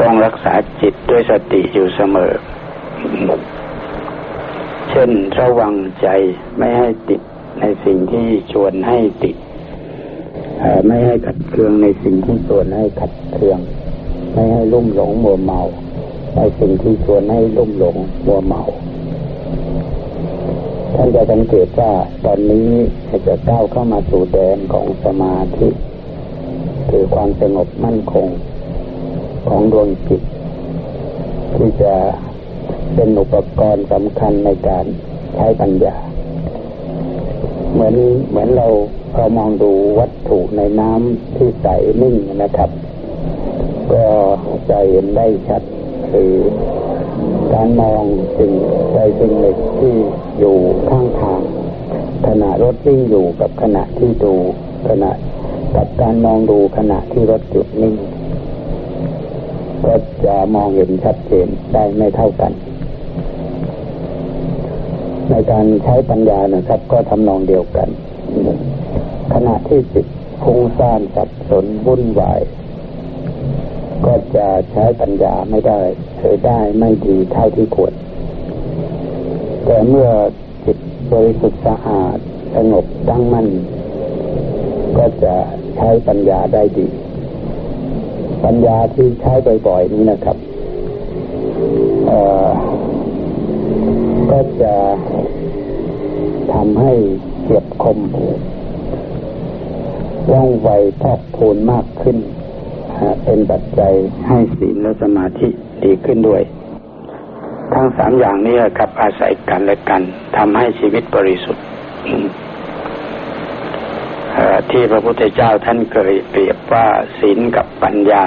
ต้องรักษาจิตด้วยสติอยู่เสมอ เช่นระวังใจไม่ให้ติดในสิ่งที่ชวนให้ติดไม่ให้ขัดเคืองในสิ่งที่ชวนให้ขัดเคือง ไม่ให้ลุ่มหลงมัวเมาในสิ่งที่ชวนให้ลุ่มหลงมัวเมาท่านจะสังเกตว่าตอนนี้จะก้าวเข้ามาสู่แดนของสมาธิ คือความสงบมั่นคง ของดวงจิต ที่จะเป็นอุปกรณ์สำคัญในการใช้ปัญญา เหมือนเหมือนเราเรามองดูวัตถุในน้ำที่ใสนิ่งนะครับ ก็จะเห็นได้ชัดคือการมองสิ่งใดสิ่งหนึ่งที่อยู่ข้างทางขณะรถวิ่งอยู่กับขณะที่ดูขณะกับการมองดูขณะที่รถหยุดนิ่ง ก็จะมองเห็นชัดเจนได้ไม่เท่ากัน ในการใช้ปัญญานะครับ ก็ทำนองเดียวกัน ขณะที่จิตฟุ้งซ่านสับสนวุ่นวาย ก็จะใช้ปัญญาไม่ได้หรือได้ไม่ดีเท่าที่ควรแต่เมื่อจิตบริสุทธิ์สะอาดสงบตั้งมั่นก็จะใช้ปัญญาได้ดี ปัญญาที่ใช้บ่อยๆนี้นะครับก็จะทำให้เฉียบคมว่องไวพอกพูนมากขึ้น เป็นปัจจัยให้ศีลและสมาธิดีขึ้นด้วย ทั้งสามอย่างนี้ครับอาศัยกันและกันทำให้ชีวิตบริสุทธิ์ ที่พระพุทธเจ้าท่านเคยเปรียบว่าศีลกับปัญญา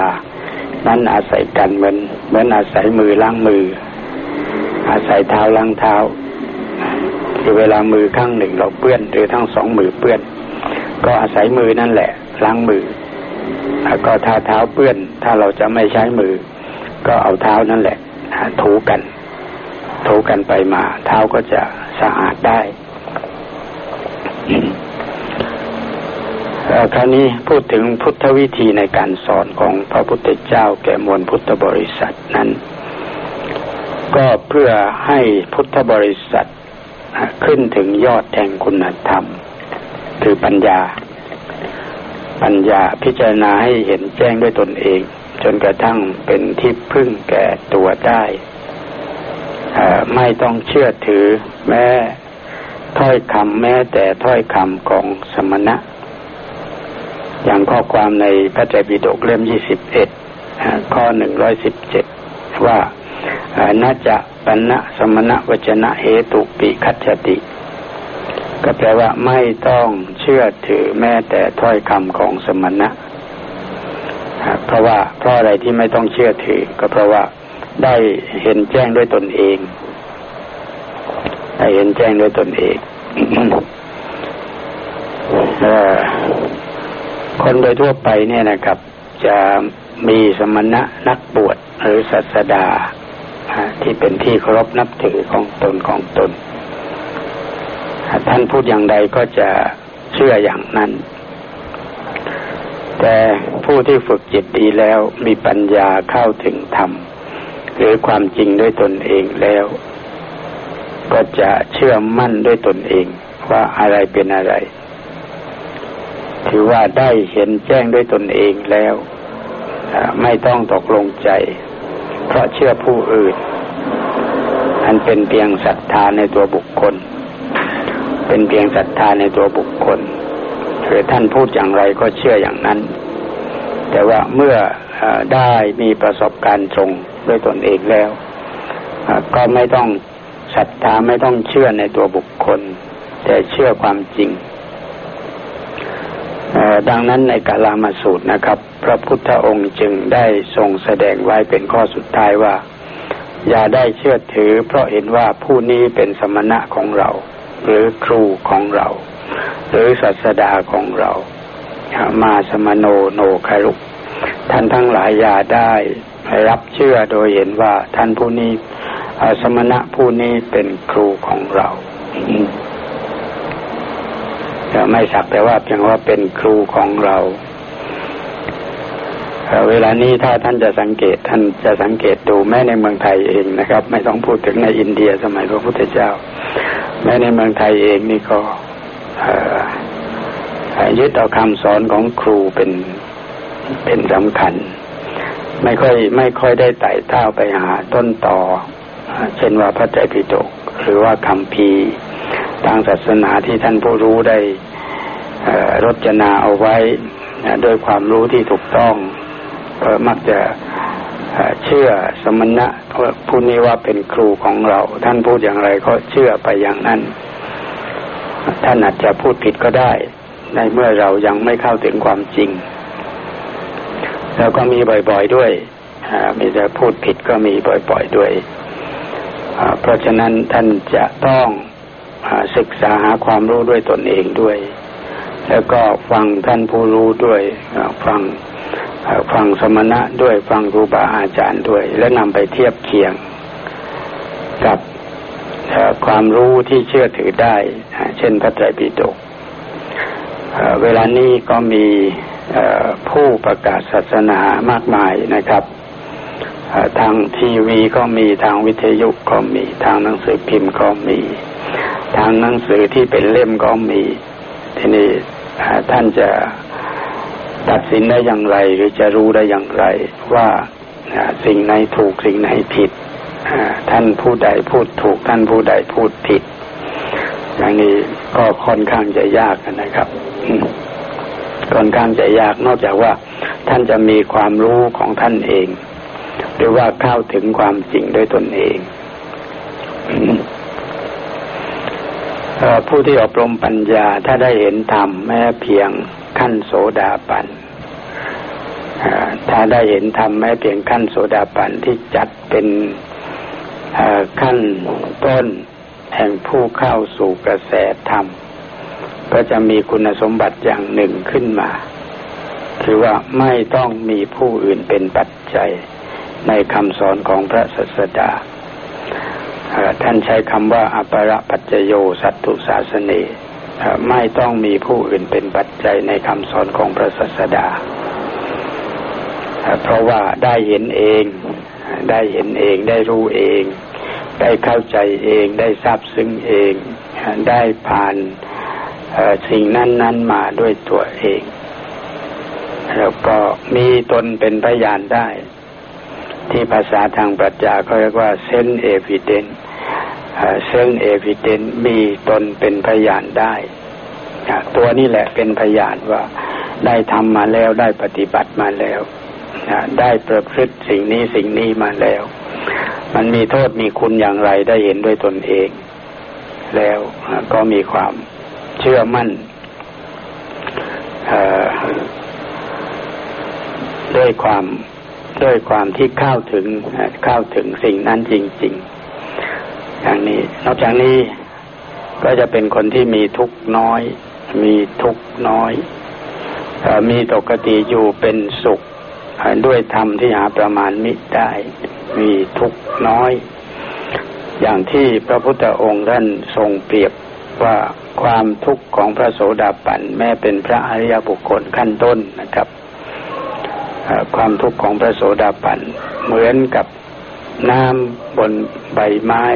นั้นอาศัยกันเหมือนเหมือนอาศัยมือล้างมือ อาศัยเท้าล้างเท้าคือเวลามือข้างหนึ่งเราเปื้อนหรือทั้งสองมือเปื้อน ก็อาศัยมือนั่นแหละล้างมือแล้วก็ถ้าเท้าเปื้อน ถ้าเราจะไม่ใช้มือ ก็เอาเท้านั่นแหละถูกันถูกันไปมา เท้าก็จะสะอาดได้ คราวนี้พูดถึงพุทธวิธีในการสอนของพระพุทธเจ้าแก่มวลพุทธบริษัทนั้น ก็เพื่อให้พุทธบริษัทขึ้นถึงยอดแห่งคุณธรรม คือปัญญา ปัญญาพิจารณาให้เห็นแจ้งด้วยตนเอง จนกระทั่งเป็นที่พึ่งแก่ตัวได้ไม่ต้องเชื่อถือแม้ถ้อยคำแม้แต่ถ้อยคำของสมณะ อย่างข้อความในพระเจ้าปิฎกเล่มยี่สิบเอ็ดข้อหนึ่งร้อยสิบเจ็ดว่าน่าจะปัญณะสมณะวจนะเหตุปิคัจติ ก็แปลว่าไม่ต้องเชื่อถือแม้แต่ถ้อยคำของสมณะเพราะว่าเพราะอะไรที่ไม่ต้องเชื่อถือ ก็เพราะว่าได้เห็นแจ้งด้วยตนเองได้เห็นแจ้งด้วยตนเอง คนโดยทั่วไปเนี่ยนะครับ จะมีสมณะนักบวชหรือศาสดาที่เป็นที่เคารพนับถือของตนของตน ท่านพูดอย่างใดก็จะเชื่ออย่างนั้น แต่ผู้ที่ฝึกจิตดีแล้วมีปัญญาเข้าถึงธรรมหรือความจริงด้วยตนเองแล้ว ก็จะเชื่อมั่นด้วยตนเองว่าอะไรเป็นอะไร ถือว่าได้เห็นแจ้งด้วยตนเองแล้วไม่ต้องตกลงใจ เพราะเชื่อผู้อื่น อันเป็นเพียงศรัทธาในตัวบุคคล เป็นเพียงศรัทธาในตัวบุคคลคือท่านพูดอย่างไรก็เชื่ออย่างนั้น แต่ว่าเมื่ออได้มีประสบการณ์ตรงด้วยตนเองแล้ว ก็ไม่ต้องศรัทธาไม่ต้องเชื่อในตัวบุคคล แต่เชื่อความจริง ดังนั้นในกาลามาสูตรนะครับ พระพุทธองค์จึงได้ทรงแสดงไว้เป็นข้อสุดท้ายว่า อย่าได้เชื่อถือ เพราะเห็นว่าผู้นี้เป็นสมณะของเรา หรือครูของเรา หรือศาสดาของเรามาสมโนโนคารุท่านทั้งหลายอย่าได้รับเชื่อโดยเห็นว่าท่านผู้นี้สมณะผู้นี้เป็นครูของเรา จะไม่สักแต่ว่าเพียงว่าเป็นครูของเราเวลานี้ถ้าท่านจะสังเกตท่านจะสังเกตดูแม้ในเมืองไทยเองนะครับ ไม่ต้องพูดถึงในอินเดียสมัยพระพุทธเจ้า แม้ในเมืองไทยเองนี่ก็ยึดเอาคำสอนของครูเป็นเป็นสำคัญ ไม่ค่อยไม่ค่อยได้ไต่เต้าไปหาต้นต่อ เช่นว่าพระไตรปิฎกหรือว่าคำพี ทางศาสนาที่ท่านผู้รู้ได้รจนาเอาไว้ด้วยความรู้ที่ถูกต้องมักจะเชื่อสมณะผู้นี้ว่าเป็นครูของเรา ท่านพูดอย่างไรก็เชื่อไปอย่างนั้น ท่านอาจจะพูดผิดก็ได้ ในเมื่อเรายังไม่เข้าถึงความจริง แล้วก็มีบ่อยๆด้วยมีจะพูดผิดก็มีบ่อยๆด้วย เพราะฉะนั้นท่านจะต้อง ศึกษาหาความรู้ด้วยตนเองด้วย แล้วก็ฟังท่านผู้รู้ด้วย ฟังฟังสมณะด้วยฟังครูบาอาจารย์ด้วย และนำไปเทียบเคียงกับความรู้ที่เชื่อถือได้ เช่นพระไตรปิฎกเวลานี้ก็มีผู้ประกาศศาสนามากมายนะครับทางทีวีก็มีทางวิทยุก็มีทางหนังสือพิมพ์ก็มี ทางหนังสือที่เป็นเล่มก็มี ทีนี้ท่านจะตัดสินได้อย่างไร หรือจะรู้ได้อย่างไร ว่าสิ่งไหนถูกสิ่งไหนผิดท่านผู้ใดพูดถูก ท่านผู้ใดพูดผิดอย่างนี้ก็ค่อนข้างจะยากนะครับค่อนข้างจะยากนอกจากว่า ท่านจะมีความรู้ของท่านเอง หรือว่าเข้าถึงความจริงด้วยตนเอง ผู้ที่อบรมปัญญาถ้าได้เห็นธรรมแม้เพียงขั้นโสดาบันถ้าได้เห็นธรรมแม้เพียงขั้นโสดาบันที่จัดเป็นขั้นต้นแห่งผู้เข้าสู่กระแสธรรม ก็จะมีคุณสมบัติอย่างหนึ่งขึ้นมา คือว่าไม่ต้องมีผู้อื่นเป็นปัจจัยในคำสอนของพระสัสดา ท่านใช้คำว่าอปรปัจจโยสัตตุศาสนีไม่ต้องมีผู้อื่นเป็นปัจจัยในคำสอนของพระศาสดา เพราะว่าได้เห็นเอง ได้เห็นเอง ได้รู้เอง ได้เข้าใจเอง ได้ซาบซึ้งเอง ได้ผ่านสิ่งนั้นนั้นมาด้วยตัวเอง แล้วก็มีตนเป็นพยานได้ ที่ภาษาทางปรัชญาเขาเรียกว่า self-evident self-evident มีตนเป็นพยานได้ ตัวนี้แหละเป็นพยานว่าได้ทำมาแล้วได้ปฏิบัติมาแล้ว ได้ประพฤติสิ่งนี้สิ่งนี้มาแล้ว มันมีโทษมีคุณอย่างไรได้เห็นด้วยตนเอง แล้วก็มีความเชื่อมั่นด้วยความ ด้วยความที่เข้าถึงเข้าถึงสิ่งนั้นจริงๆอย่างนี้ นอกจากนี้ก็จะเป็นคนที่มีทุกน้อย มีทุกน้อยมีปกติอยู่เป็นสุข ด้วยธรรมที่หาประมาณมิได้ มีทุกน้อย อย่างที่พระพุทธองค์ท่านทรงเปรียบว่าความทุกข์ของพระโสดาบันแม้เป็นพระอริยบุคคลขั้นต้นนะครับ ความทุกข์ของพระโสดาบันเหมือนกับน้ำบนใบไม้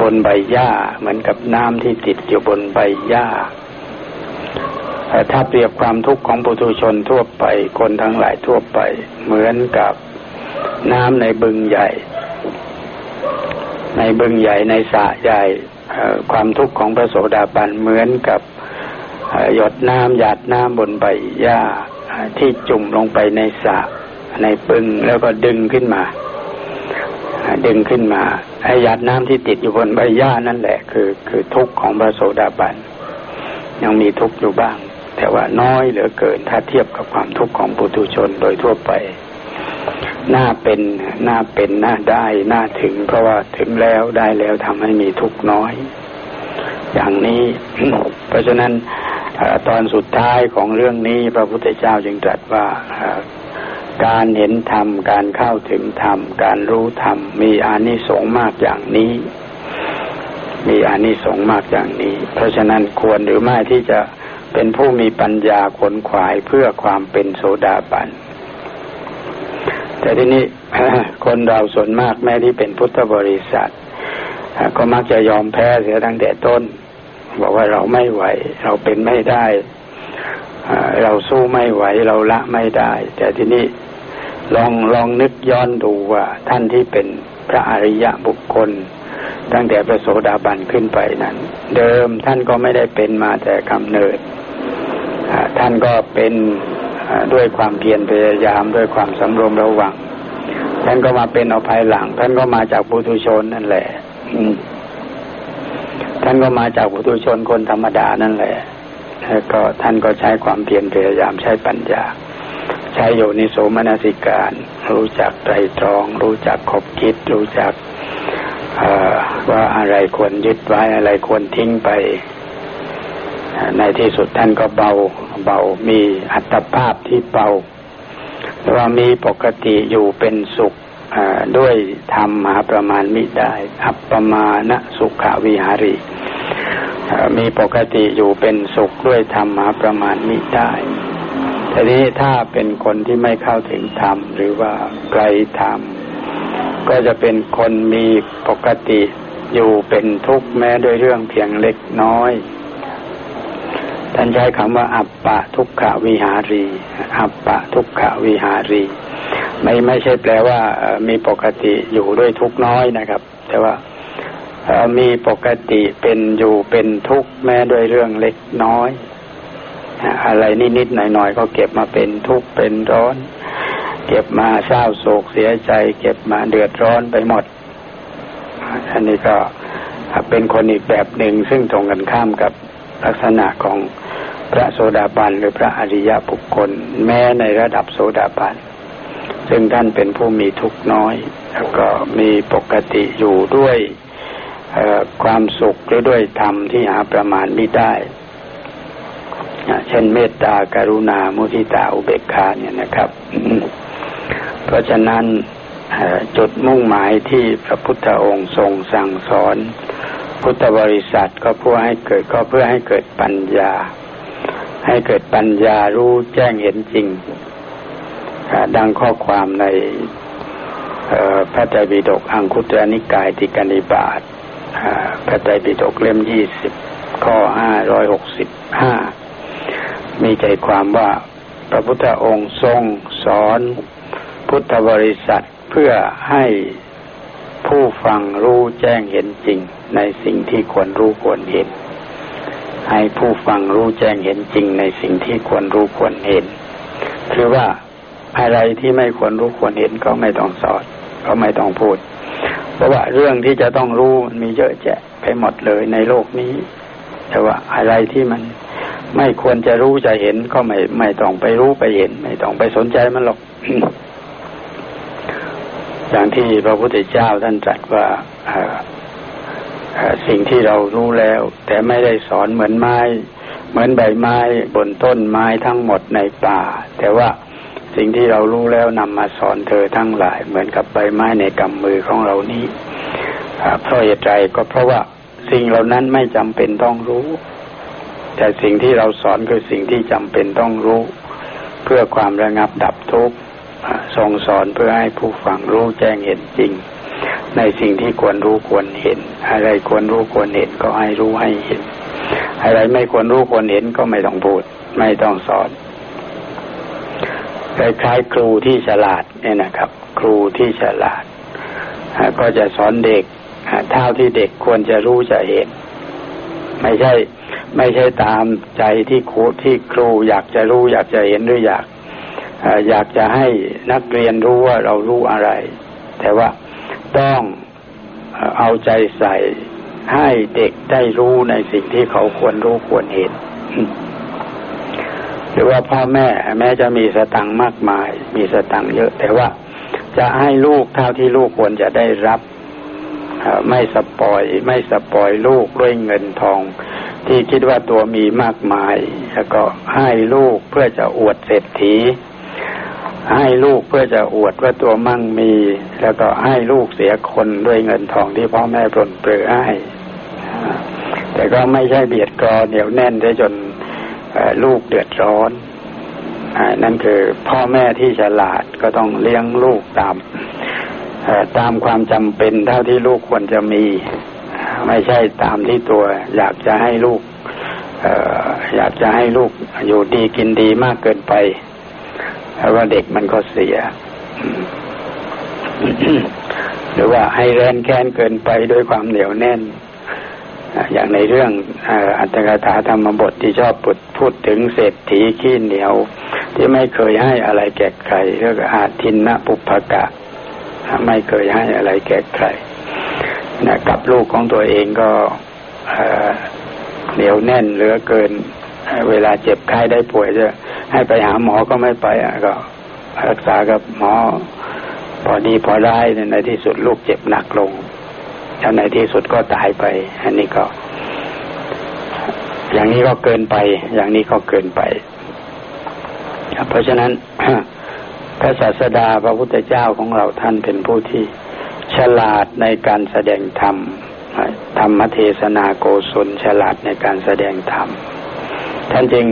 บนใบหญ้า เหมือนกับน้ำที่ติดอยู่บนใบหญ้าถ้าเปรียบความทุกข์ของปุถุชนทั่วไปคนทั้งหลายทั่วไป เหมือนกับน้ำในบึงใหญ่ ในบึงใหญ่ในสระใหญ่ความทุกข์ของพระโสดาบันเหมือนกับหยดน้ำหยาดน้ำบนใบหญ้า ที่จุ่มลงไปในสระในปึงแล้วก็ดึงขึ้นมา ดึงขึ้นมาไอ้หยาดน้ำที่ติดอยู่บนใบหญ้านั่นแหละ คือ คือทุกข์ของพระโสดาบันยังมีทุกข์อยู่บ้าง แต่ว่าน้อยเหลือเกินถ้าเทียบกับความทุกข์ของปุถุชนโดยทั่วไปน่าเป็นน่าเป็นน่าได้น่าถึง เพราะว่าถึงแล้วได้แล้วทำให้มีทุกข์น้อย อย่างนี้ เพราะฉะนั้นตอนสุดท้ายของเรื่องนี้ พระพุทธเจ้าจึงตรัสว่าการเห็นธรรม การเข้าถึงธรรม การรู้ธรรม มีอานิสงส์มากอย่างนี้ มีอานิสงส์มากอย่างนี้ เพราะฉะนั้นควรหรือไม่ที่จะเป็นผู้มีปัญญาขนขวายเพื่อความเป็นโสดาบัน แต่ที่นี้คนเราส่วนมากแม้ที่เป็นพุทธบริษัท ก็มักจะยอมแพ้เสียตั้งแต่ต้น บอกว่าเราไม่ไหว เราเป็นไม่ได้เราสู้ไม่ไหว เราละไม่ได้ แต่ทีนี้ลองลองนึกย้อนดูว่าท่านที่เป็นพระอริยะบุคคล ตั้งแต่พระโสดาบันขึ้นไปนั้น เดิมท่านก็ไม่ได้เป็นมาแต่กำเนิดท่านก็เป็นด้วยความเพียรพยายามด้วยความสำรวมระวังท่านก็มาเป็นเอาภายหลัง ท่านก็มาจากปุถุชนนั่นแหละ ท่านก็มาจากปุถุชนคนธรรมดานั่นแหละแล้วก็ท่านก็ใช้ความเพียรพยายามใช้ปัญญา ใช้โยนิโสมนสิการ รู้จักไตรตรอง รู้จักขบคิด รู้จักว่าอะไรควรยึดไว้อะไรควรทิ้งไป ในที่สุดท่านก็เบาเบามีอัตภาพที่เบาว่ามีปกติอยู่เป็นสุข ด้วยธรรมหาประมาณมิได้ อัปปมาณสุขวิหารีมีปกติอยู่เป็นสุขด้วยธรรมหาประมาณมิได้ทีนี้ถ้าเป็นคนที่ไม่เข้าถึงธรรม หรือว่าไกลธรรม ก็จะเป็นคนมีปกติอยู่เป็นทุกข์แม้ด้วยเรื่องเพียงเล็กน้อยท่านใช้คำว่า อัปปะทุกขวิหารี อัปปะทุกขวิหารี ไม่ไม่ใช่แปลว่ามีปกติอยู่ด้วยทุกน้อยนะครับ แต่ว่ามีปกติเป็นอยู่เป็นทุกข์แม้ด้วยเรื่องเล็กน้อยอะไรนิดๆหน่อยๆก็เก็บมาเป็นทุกข์เป็นร้อน เก็บมาเศร้าโศกเสียใจ เก็บมาเดือดร้อนไปหมด อันนี้ก็เป็นคนอีกแบบหนึ่งซึ่งตรงกันข้ามกับลักษณะของพระโสดาบันหรือพระอริยบุคคล แม้ในระดับโสดาบัน ซึ่งท่านเป็นผู้มีทุกน้อย แล้วก็มีปกติอยู่ด้วยความสุขหรือด้วยธรรมที่หาประมาณไม่ได้เช่นเมตตาการุณา มุทิตาอุเบกขาเนี่ยนะครับ เพราะฉะนั้นจุดมุ่งหมายที่พระพุทธองค์ทรงสั่งสอน พุทธบริษัทก็เพื่อให้เกิดก็เพื่อให้เกิดปัญญา ให้เกิดปัญญารู้แจ้งเห็นจริง ดังข้อความในพระไตรปิฎกอังคุตรนิกายติกนิบาตพระไตรปิฎกเล่มยี่สิบข้อห้าร้อยหกสิบห้ามีใจความว่าพระพุทธองค์ทรงสอนพุทธบริษัทเพื่อให้ผู้ฟังรู้แจ้งเห็นจริง ในสิ่งที่ควรรู้ควรเห็น ให้ผู้ฟังรู้แจ้งเห็นจริงในสิ่งที่ควรรู้ควรเห็น คือว่า อะไรที่ไม่ควรรู้ควรเห็นก็ไม่ต้องสอนก็ไม่ต้องพูด เพราะว่าเรื่องที่จะต้องรู้มันมีเยอะแยะไปหมดเลยในโลกนี้ แต่ว่าอะไรที่มันไม่ควรจะรู้จะเห็นก็ไม่ไม่ต้องไปรู้ไปเห็น ไม่ต้องไปสนใจมันหรอก อย่างที่พระพุทธเจ้าท่านตรัสว่าสิ่งที่เรารู้แล้ว แต่ไม่ได้สอนเหมือนไม้ เหมือนใบไม้บนต้นไม้ทั้งหมดในป่า แต่ว่า สิ่งที่เรารู้แล้วนำมาสอนเธอทั้งหลาย เหมือนกับใบไม้ในกำมือของเรานี้เพราะเหตุไรก็เพราะว่าสิ่งเหล่านั้นไม่จำเป็นต้องรู้ แต่สิ่งที่เราสอนคือสิ่งที่จำเป็นต้องรู้ เพื่อความระงับดับทุกข์ทรงสอนเพื่อให้ผู้ฟังรู้แจ้งเห็นจริง ในสิ่งที่ควรรู้ควรเห็น อะไรควรรู้ควรเห็นก็ให้รู้ให้เห็น อะไรไม่ควรรู้ควรเห็นก็ไม่ต้องพูด ไม่ต้องสอน คล้ายๆครูที่ฉลาดเนี่ยนะครับ ครูที่ฉลาด ก็จะสอนเด็กเท่าที่เด็กควรจะรู้จะเห็น ไม่ใช่ ไม่ใช่ตามใจที่ครูที่ครูอยากจะรู้อยากจะเห็นหรืออยากอยากจะให้นักเรียนรู้ว่าเรารู้อะไร แต่ว่าต้องเอาใจใส่ให้เด็กได้รู้ในสิ่งที่เขาควรรู้ควรเห็น หรือว่าพ่อแม่แม้จะมีสตังค์มากมาย มีสตังค์เยอะ แต่ว่าจะให้ลูกเท่าที่ลูกควรจะได้รับไม่สปอยไม่สปอยลูกด้วยเงินทอง ที่คิดว่าตัวมีมากมาย แล้วก็ให้ลูกเพื่อจะอวดเศรษฐี ให้ลูกเพื่อจะอวดว่าตัวมั่งมี แล้วก็ให้ลูกเสียคนด้วยเงินทองที่พ่อแม่ปรนเปลือให้แต่ก็ไม่ใช่เบียดกรอเหนียวแน่นได้จน ลูกเดือดร้อนนั่นคือพ่อแม่ที่ฉลาดก็ต้องเลี้ยงลูกตามตามความจำเป็นเท่าที่ลูกควรจะมี ไม่ใช่ตามที่ตัว อยากจะให้ลูกอยากจะให้ลูกอยู่ดีกินดีมากเกินไปเพราะว่าเด็กมันก็เสีย หรือว่าให้แรนแค้นเกินไปด้วยความเหนียวแน่น อย่างในเรื่องอัตถกถาธรรมบทที่ชอบพูดพูดถึงเศรษฐีขี้เหนียว ที่ไม่เคยให้อะไรแก่ใครเรียกอาทินนะปุพกะ ไม่เคยให้อะไรแก่ใครนะกับลูกของตัวเองก็เหนียวแน่นเหลือเกิน เวลาเจ็บไข้ได้ป่วยจะให้ไปหาหมอก็ไม่ไปก็รักษากับหมอ พอดีพอได้ในที่สุดลูกเจ็บหนักลง แล้วในที่สุดก็ตายไป อันนี้ก็ อย่างนี้ก็เกินไป อย่างนี้ก็เกินไป เพราะฉะนั้นพระศาสดาพระพุทธเจ้าของเราท่านเป็นผู้ที่ฉลาดในการแสดงธรรมธรรมเทศนาโกศลฉลาดในการแสดงธรรม ท่านจึง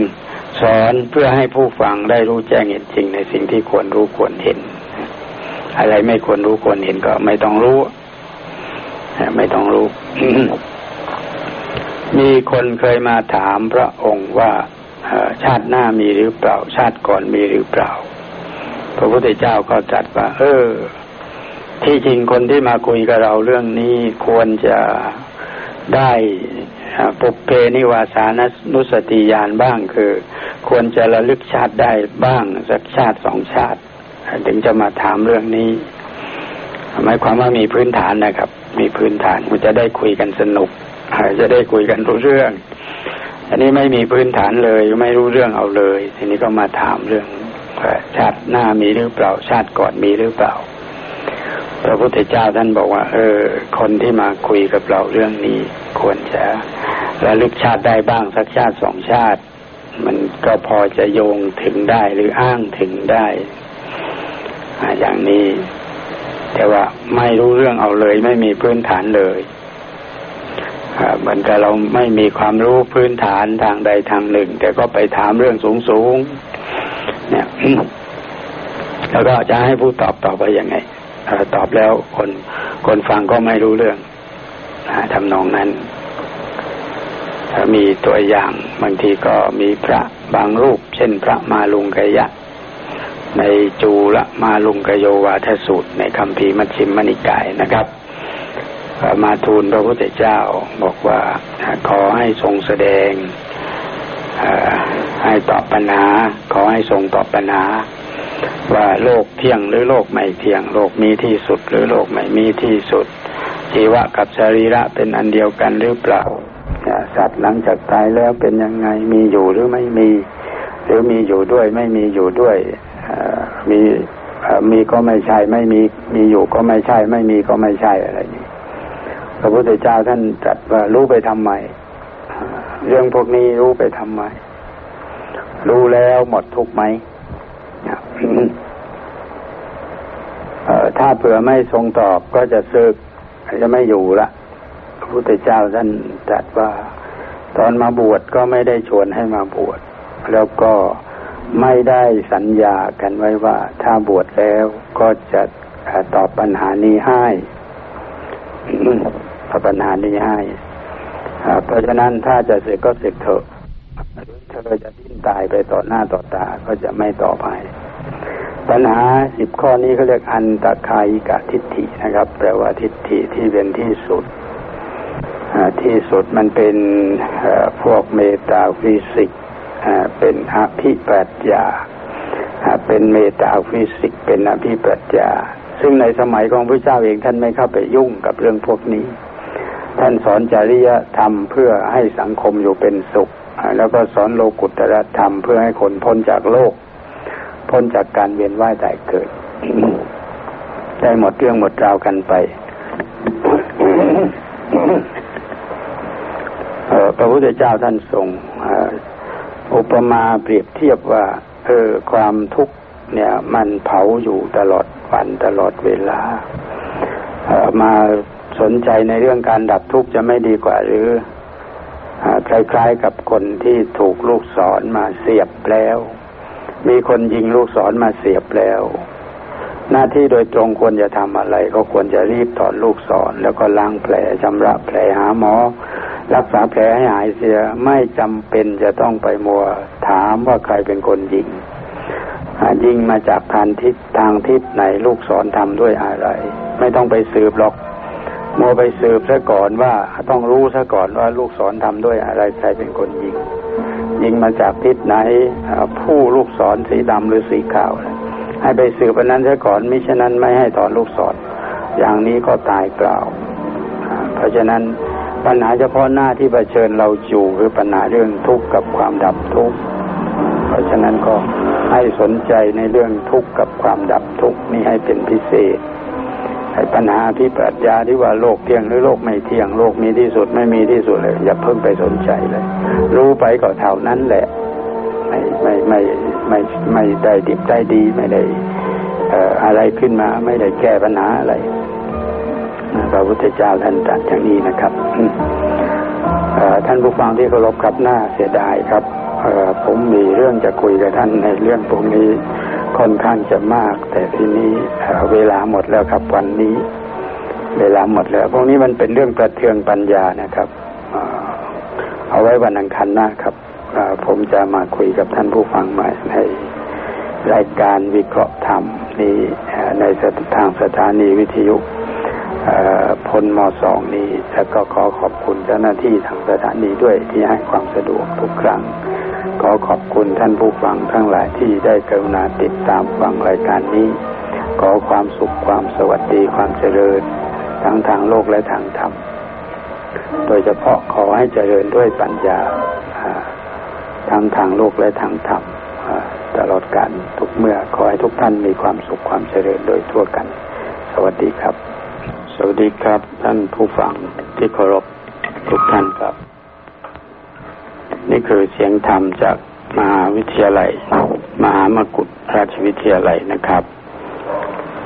สอนเพื่อให้ผู้ฟังได้รู้แจ้งเห็นจริงในสิ่งที่ควรรู้ควรเห็น อะไรไม่ควรรู้ควรเห็นก็ไม่ต้องรู้ ไม่ต้องรู้ มีคนเคยมาถามพระองค์ว่าชาติหน้ามีหรือเปล่า ชาติก่อนมีหรือเปล่า พระพุทธเจ้าก็จัดว่า เออ ที่จริงคนที่มาคุยกับเราเรื่องนี้ควรจะได้ปุเพนิวาสานนุสติยานบ้างคือ ควรจะระลึกชาติได้บ้างสักชาติสองชาติ ถึงจะมาถามเรื่องนี้หมายความว่ามีพื้นฐานนะครับ มีพื้นฐานมันจะได้คุยกันสนุกจะได้คุยกันรู้เรื่อง อันนี้ไม่มีพื้นฐานเลยไม่รู้เรื่องเอาเลย ทีนี้ก็มาถามเรื่องชาติหน้ามีหรือเปล่า ชาติก่อนมีหรือเปล่า พระพุทธเจ้าท่านบอกว่า เออ คนที่มาคุยกับเราเรื่องนี้ ควรจะระลึกชาติได้บ้างสักชาติสองชาติ มันก็พอจะโยงถึงได้หรืออ้างถึงได้อย่างนี้ แต่ว่าไม่รู้เรื่องเอาเลย ไม่มีพื้นฐานเลยเหมือนกับเราไม่มีความรู้พื้นฐานทางใดทางหนึ่ง แต่ก็ไปถามเรื่องสูงสูงเนี่ยแล้วก็จะให้ผู้ตอบตอบไปยังไงตอบแล้วคนคนฟังก็ไม่รู้เรื่องทำนองนั้นมีตัวอย่างบางทีก็มีพระบางรูป เช่นพระมาลุงกยะ ในจูละมาลุงกโยวาทสูตร ในคำพีมัชชิมมนิกายนะครับ มาทูลพระพุทธเจ้าบอกว่าขอให้ทรงแสดงให้ตอบปัญหา ขอให้ทรงตอบปัญหา ว่าโลกเที่ยงหรือโลกไม่เที่ยง โลกมีที่สุดหรือโลกไม่มีที่สุดชีวะกับสรีระเป็นอันเดียวกันหรือเปล่าสัตว์หลังจากตายแล้วเป็นยังไงมีอยู่หรือไม่มี หรือมีอยู่ด้วยไม่มีอยู่ด้วย มีมีก็ไม่ใช่ไม่มีมีอยู่ก็ไม่ใช่ ไม่มีก็ไม่ใช่อะไรนี้พระพุทธเจ้าท่านตรัสว่ารู้ไปทำไมเรื่องพวกนี้รู้ไปทำไมรู้แล้วหมดทุกไหมถ้าเผื่อไม่ทรงตอบก็จะซึกจะไม่อยู่ละพระพุทธเจ้าท่านตรัสว่า ตอนมาบวชก็ไม่ได้ชวนให้มาบวชแล้วก็ ไม่ได้สัญญากันไว้ว่า ถ้าบวชแล้วก็จะตอบปัญหานี้ให้ตอบปัญหานี้ให้เพราะฉะนั้นถ้าจะสึกก็สึกเถอะเธอจะดิ้นตายไปต่อหน้าต่อตาก็จะไม่ตอบไอ้ปัญหาสิบข้อนี้เขาเรียกอันตะคายิกะทิฏฐินะครับ แปลว่าทิฏฐิที่เป็นที่สุดที่สุดมันเป็นพวก metaphysics เป็นอภิปรัชญาเป็น metaphysics เป็นอภิปรัชญา ซึ่งในสมัยของพระเจ้าเองท่านไม่เข้าไปยุ่งกับเรื่องพวกนี้ ท่านสอนจริยธรรมเพื่อให้สังคมอยู่เป็นสุข แล้วก็สอนโลกุตรธรรมเพื่อให้คนพ้นจากโลก พ้นจากการเวียนว่ายตายเกิดได้หมดเรื่องหมดราวกันไปพระพุทธเจ้าท่านทรง อุปมาเปรียบเทียบว่า เออความทุกข์เนี่ยมันเผาอยู่ตลอดวันตลอดเวลาเออมาสนใจในเรื่องการดับทุกข์จะไม่ดีกว่าหรือคล้ายๆกับคนที่ถูกลูกศรมาเสียบแล้ว มีคนยิงลูกศรมาเสียบแล้ว หน้าที่โดยตรงควรจะทำอะไร ก็ควรจะรีบถอดลูกศรแล้วก็ล้างแผลชำระแผลหาหมอ รักษาแผลให้หายเสียไม่จำเป็นจะต้องไปมัวถามว่าใครเป็นคนยิงยิงมาจากทางทิศทางทิศไหนลูกศรทำด้วยอะไร ไม่ต้องไปสืบหรอกมัวไปสืบซะก่อนว่าต้องรู้ซะก่อนว่าลูกศรทำด้วยอะไรใครเป็นคนยิง ยิงมาจากทิศไหนผู้ลูกศรสีดำหรือสีขาวให้ไปสืบไปนั้นซะก่อนมิฉะนั้นไม่ให้ถอนลูกศรอย่างนี้ก็ตายเปล่า เพราะฉะนั้น ปัญหาเฉพาะหน้าที่เผชิญเราอยู่คือปัญหาเรื่องทุกข์กับความดับทุกข์ เพราะฉะนั้นก็ให้สนใจในเรื่องทุกข์กับความดับทุกข์นี้ให้เป็นพิเศษไอ้ปัญหาที่ปรัชญาที่ว่าโลกเที่ยงหรือโลกไม่เที่ยงโลกมีที่สุดไม่มีที่สุดเลย อย่าเพิ่งไปสนใจเลย รู้ไปก็เท่านั้นแหละ ไม่ไม่ไม่ไม่ไม่ได้ดิบได้ดีไม่ได้เอ่ออะไรขึ้นมาไม่ได้แก้ปัญหาอะไร พระพุทธเจ้าท่านตรัสอย่างนี้นะครับท่านผู้ฟังที่เคารพครับหน้าเสียดายครับผมมีเรื่องจะคุยกับท่านในเรื่องพวกนี้ค่อนข้างจะมาก แต่ทีนี้เวลาหมดแล้วครับวันนี้ เวลาหมดแล้ว พวกนี้มันเป็นเรื่องกระเทืองปัญญานะครับเอาไว้วันอังคารหน้าครับผมจะมาคุยกับท่านผู้ฟังใหม่ในรายการวิเคราะห์ธรรมนี้ในทางสถานีวิทยุ พลมสองนี้แล้วก็ขอขอบคุณเจ้าหน้าที่ทางสถานีด้วยที่ให้ความสะดวกทุกครั้ง ขอขอบคุณท่านผู้ฟังทั้งหลายที่ได้กรุณาติดตามฟังรายการนี้ ขอความสุขความสวัสดีความเจริญ ทั้งทางโลกและทางธรรม โดยเฉพาะขอให้เจริญด้วยปัญญาทั้งทางโลกและทางธรรมตลอดการทุกเมื่อขอให้ทุกท่านมีความสุขความเจริญโดยทั่วกัน สวัสดีครับ สวัสดีครับ ท่านผู้ฟังที่เคารพทุกท่านครับ นี่คือเสียงธรรมจากมหาวิทยาลัย มหามกุฏราชวิทยาลัยนะครับ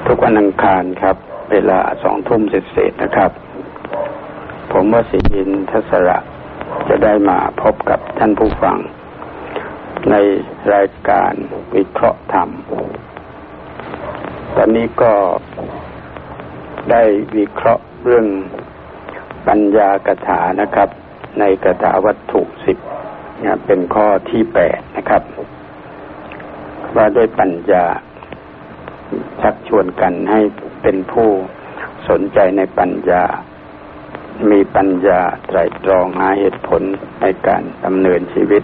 ทุกวันอังคารครับ เวลาสองทุ่มเศษนะครับ ผมว่าสิรินทศระจะได้มาพบกับท่านผู้ฟัง ในรายการวิเคราะห์ธรรม ตอนนี้ก็ ได้วิเคราะห์เรื่องปัญญากถานะครับ ในกถาวัตถุสิบนะเป็นข้อที่แปดนะครับ ว่าด้วยปัญญาชักชวนกันให้เป็นผู้สนใจในปัญญา มีปัญญาไตรตรองหาเหตุผลในการดำเนินชีวิต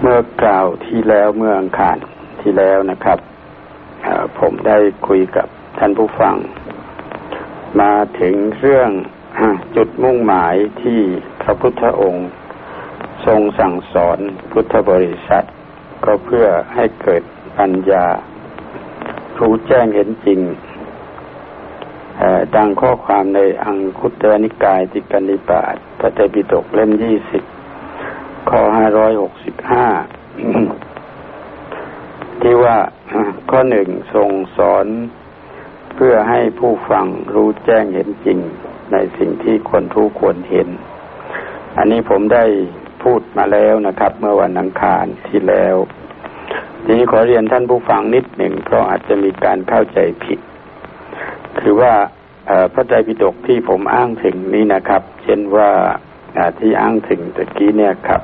เมื่อกล่าวที่แล้วเมื่ออังคารที่แล้วนะครับ ผมได้คุยกับท่านผู้ฟัง มาถึงเรื่องจุดมุ่งหมายที่พระพุทธองค์ ทรงสั่งสอนพุทธบริษัท ก็เพื่อให้เกิดปัญญา รู้แจ้งเห็นจริงดังข้อความในอังคุตรนิกายติกนิบาตพระเตปิฎกเล่มยี่สิบข้อห้าร้อยหกสิบห้า ที่ว่าข้อหนึ่งทรงสอนเพื่อให้ผู้ฟังรู้แจ้งเห็นจริงในสิ่งที่ควรรู้ควรเห็น อันนี้ผมได้พูดมาแล้วนะครับ เมื่อวันอังคารที่แล้ว ทีนี้ขอเรียนท่านผู้ฟังนิดหนึ่งเพราะอาจจะมีการเข้าใจผิด คือว่าพระไตรปิฎกที่ผมอ้างถึงนี้นะครับ เช่นว่าที่อ้างถึงตะกี้เนี่ยครับ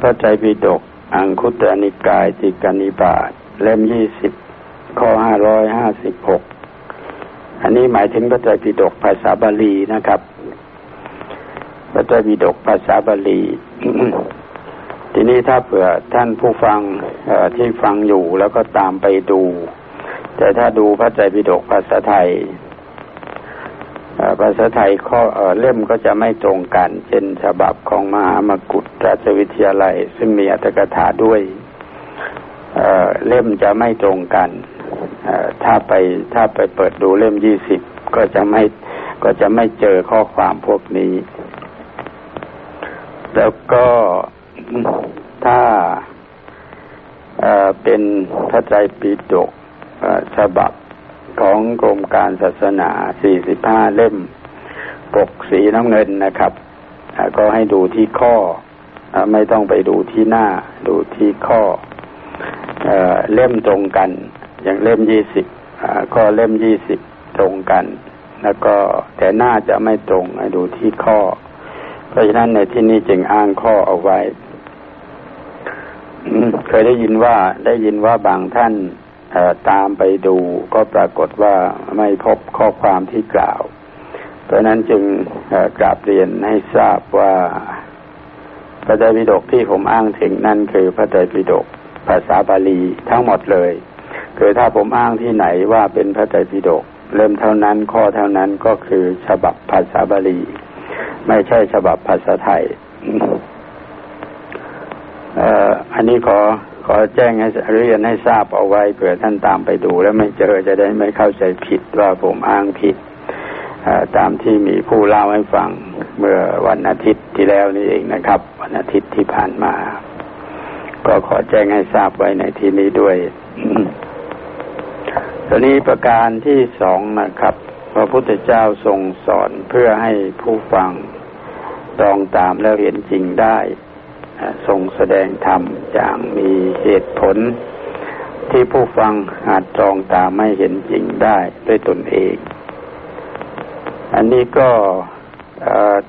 พระไตรปิฎก อังคุตรนิกายติกานิบาตเล่มยี่สิบข้อห้าร้อยห้าสิบหกอันนี้หมายถึงพระไตรปิฎกภาษาบาลีนะครับพระไตรปิฎกภาษาบาลี ทีนี้ถ้าเผื่อท่านผู้ฟังที่ฟังอยู่แล้วก็ตามไปดู แต่ถ้าดูพระไตรปิฎกภาษาไทย ภาษาไทยข้อเล่มก็จะไม่ตรงกัน เช่นฉบับของมหามกุฏราชวิทยาลัย ซึ่งมีอัตถกถาด้วยเล่มจะไม่ตรงกันถ้าไปถ้าไปเปิดดูเล่มยี่สิบก็จะไม่ก็จะไม่เจอข้อความพวกนี้ แล้วก็ถ้าเป็นพระไตรปิฎกฉบับ ของกรมการศาสนาสี่สิบห้าเล่ม ปกสีน้ำเงินนะครับ ก็ให้ดูที่ข้อ ไม่ต้องไปดูที่หน้า ดูที่ข้อเล่มตรงกัน อย่างเล่มยี่สิบก็เล่มยี่สิบตรงกัน แล้วก็แต่หน้าจะไม่ตรงดูที่ข้อ เพราะฉะนั้นในที่นี้จึงอ้างข้อเอาไว้เคยได้ยินว่าได้ยินว่าบางท่าน ตามไปดูก็ปรากฏว่าไม่พบข้อความที่กล่าว เพราะนั้นจึงกราบเรียนให้ทราบว่าพระไตรปิฎกที่ผมอ้างถึงนั่นคือพระไตรปิฎกภาษาบาลีทั้งหมดเลย คือถ้าผมอ้างที่ไหนว่าเป็นพระไตรปิฎกเริ่มเท่านั้นข้อเท่านั้นก็คือฉบับภาษาบาลี ไม่ใช่ฉบับภาษาไทยอันนี้ขอ ขอแจ้งให้เรียนให้ทราบเอาไว้เผื่อท่านตามไปดูแล้วไม่เจอจะได้ไม่เข้าใจผิดว่าผมอ้างผิดตามที่มีผู้เล่าให้ฟังเมื่อวันอาทิตย์ที่แล้วนี่เองนะครับ วันอาทิตย์ที่ผ่านมา ก็ขอแจ้งให้ทราบไว้ในที่นี้ด้วยตอนนี้ประการที่สองนะครับ พระพุทธเจ้าทรงสอนเพื่อให้ผู้ฟังตองตามและเรียนจริงได้ ทรงแสดงธรรมอย่างมีเหตุผล ที่ผู้ฟังอาจตรองตามไม่เห็นจริงได้ด้วยตนเอง อันนี้ก็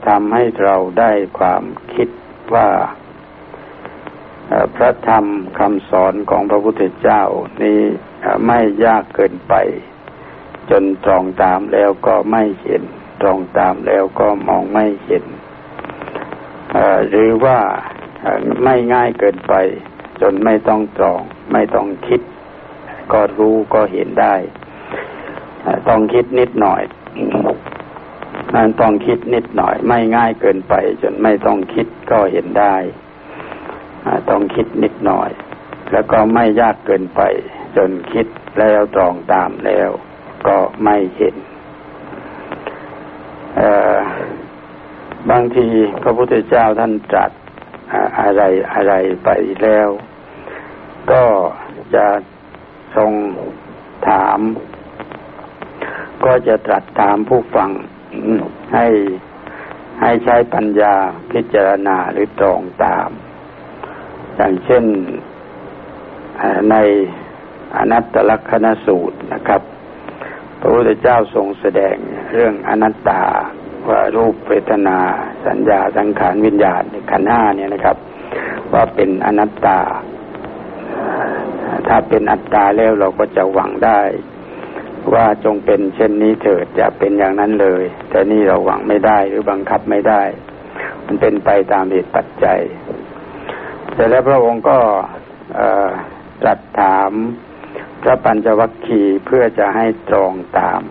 ทำให้เราได้ความคิดว่าพระธรรมคำสอนของพระพุทธเจ้านี้ไม่ยากเกินไป จนตรองตามแล้วก็ไม่เห็น ตรองตามแล้วก็มองไม่เห็นหรือว่า ไม่ง่ายเกินไป จนไม่ต้องตรอง ไม่ต้องคิด ก็รู้ก็เห็นได้ ต้องคิดนิดหน่อยนั่นต้องคิดนิดหน่อย ไม่ง่ายเกินไป จนไม่ต้องคิดก็เห็นได้ต้องคิดนิดหน่อย แล้วก็ไม่ยากเกินไป จนคิดแล้วตรองตามแล้ว ก็ไม่เห็นบางทีพระพุทธเจ้าท่านตรัส อะไรอะไรไปแล้ว ก็จะทรงถาม ก็จะตรัสถามผู้ฟังให้ให้ใช้ปัญญาพิจารณาหรือตรองตาม อย่างเช่นในอนัตตลักนสูตรนะครับ พระพุทธเจ้าทรงแสดงเรื่องอนัตตา ว่ารูปเวทนา สัญญาสังขารวิญญาณขันห้าเนี่ยนะครับ ว่าเป็นอนัตตา ถ้าเป็นอัตตาแล้วเราก็จะหวังได้ ว่าจงเป็นเช่นนี้เถิดจะเป็นอย่างนั้นเลย แต่นี่เราหวังไม่ได้หรือบังคับไม่ได้ มันเป็นไปตามเหตุปัจจัยแต่แล้วพระองค์ก็ตรัสถามพระปัญจวัคคีย์เพื่อจะให้ตรองตาม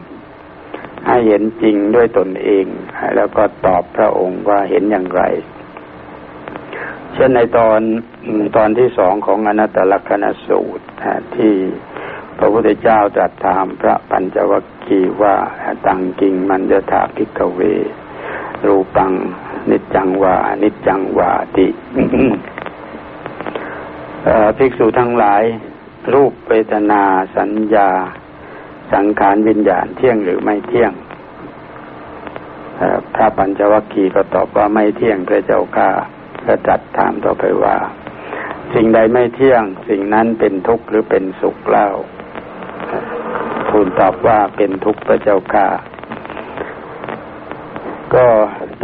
ให้เห็นจริงด้วยตนเอง แล้วก็ตอบพระองค์ว่าเห็นอย่างไร เช่นในตอนตอนที่สองของอนัตตลกนสูตรที่พระพุทธเจ้าตรัสถามพระปัญจวัคคีย์ว่าตังกิงมันจะถาพิกเว รูปัง นิจจังวา นิจจังวาติภิกษุทั้งหลาย รูปเวทนาสัญญา สังขารวิญญาณเที่ยงหรือไม่เที่ยงพระปัญจวัคคีย์ก็ตอบว่าไม่เที่ยงพระเจ้าข้าก็จัดถามต่อไปว่า สิ่งใดไม่เที่ยง สิ่งนั้นเป็นทุกข์หรือเป็นสุขเล่าทูลตอบว่าเป็นทุกข์พระเจ้าข้าก็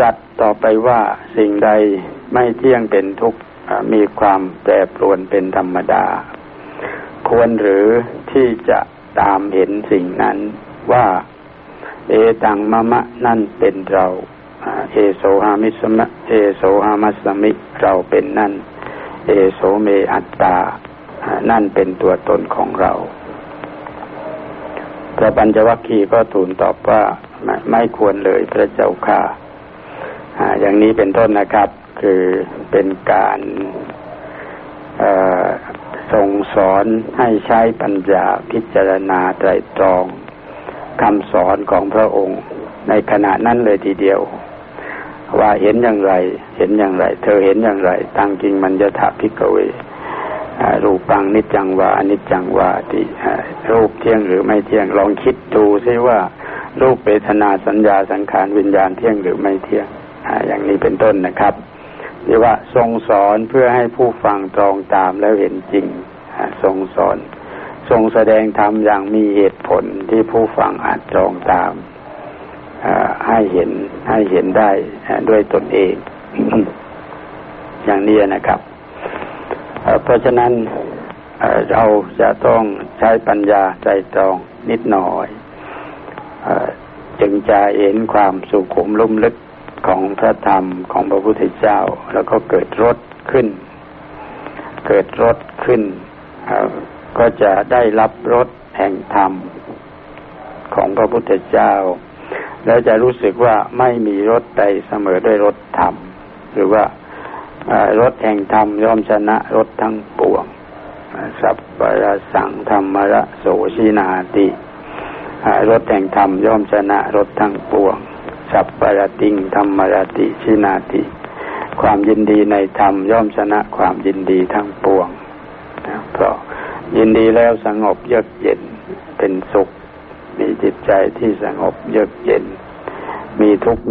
จัดต่อไปว่าสิ่งใดไม่เที่ยงเป็นทุกข์มีความแปรปรวนเป็นธรรมดา ควรหรือที่จะ ตามเห็นสิ่งนั้นว่า เอตังมะมะนั่นเป็นเราเอโสหามิสมะเอโสหามัสมิเราเป็นนั่น เอโสเมอัตตา นั่นเป็นตัวตนของเราพระปัญจวัคคีย์ก็ทูลตอบว่าไม่ควรเลยพระเจ้าค่ะอย่างนี้เป็นต้นนะครับ คือเป็นการ ทรงสอนให้ใช้ปัญญาพิจารณาไตรตรองคำสอนของพระองค์ในขณะนั้นเลยทีเดียว ว่าเห็นอย่างไร เห็นอย่างไร เธอเห็นอย่างไรตั้งจริงมันจะถาพิกเวรูปังนิจจังวาอนิจจังวาติรูปเที่ยงหรือไม่เที่ยงลองคิดดูซิว่า รูปเปทนาสัญญาสังขารวิญญาณเที่ยงหรือไม่เที่ยงอย่างนี้เป็นต้นนะครับ หรือว่าทรงสอนเพื่อให้ผู้ฟังตรองตามแล้วเห็นจริงทรงสอน ทรงแสดงธรรมอย่างมีเหตุผลที่ผู้ฟังอาจตรองตามให้เห็นให้เห็นได้ด้วยตนเอง อย่างนี้นะครับ เพราะฉะนั้นเราจะต้องใช้ปัญญาใจตรองนิดหน่อยจึงจะเห็นความสุขุมลุ่มลึก ของพระธรรมของพระพุทธเจ้า แล้วก็เกิดรสขึ้น เกิดรสขึ้น ก็จะได้รับรสแห่งธรรมของพระพุทธเจ้า แล้วจะรู้สึกว่าไม่มีรสใดเสมอด้วยรสธรรม หรือว่ารสแห่งธรรมย่อมชนะรสทั้งปวงสัพพะสังธรรมระโสชินาติรถแห่งธรรมย่อมชนะรถทั้งปวง สัพปะรติงธรรมรติชินาติ ความยินดีในธรรมย่อมชนะความยินดีทั้งปวงเพราะยินดีแล้วสงบเยือกเย็นเป็นสุข มีจิตใจที่สงบเยือกเย็น มีทุกข์